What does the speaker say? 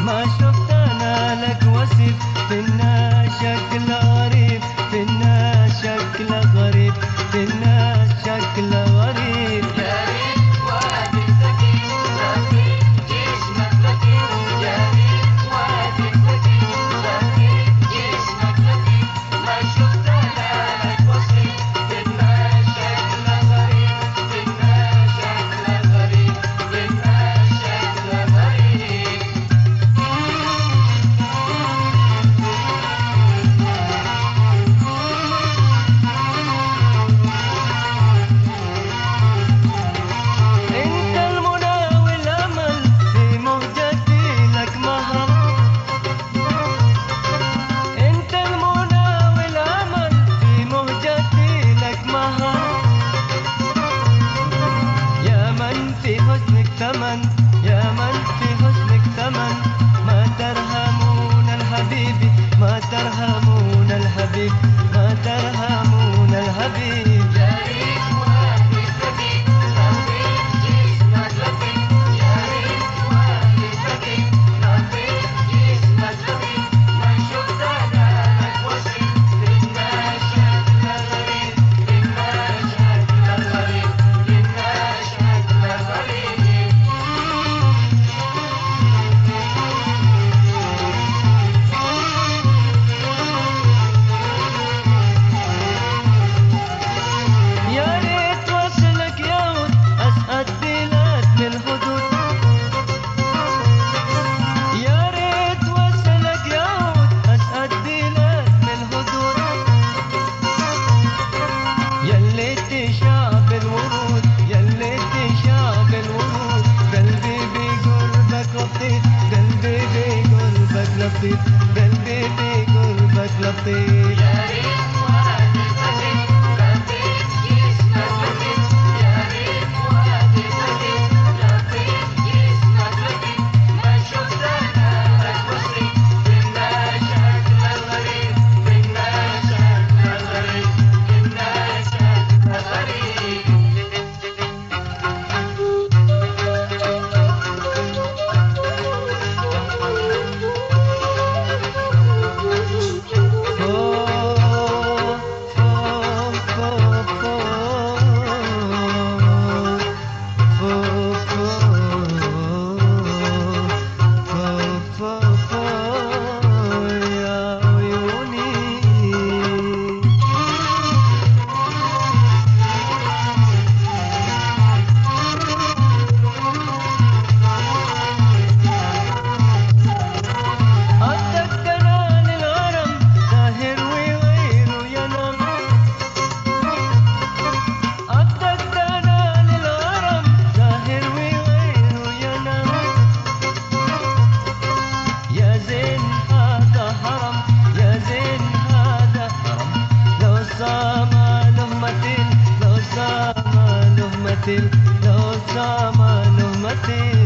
মাস Yeah, man, team. लपे बल बेटे गुरबत लपे सामति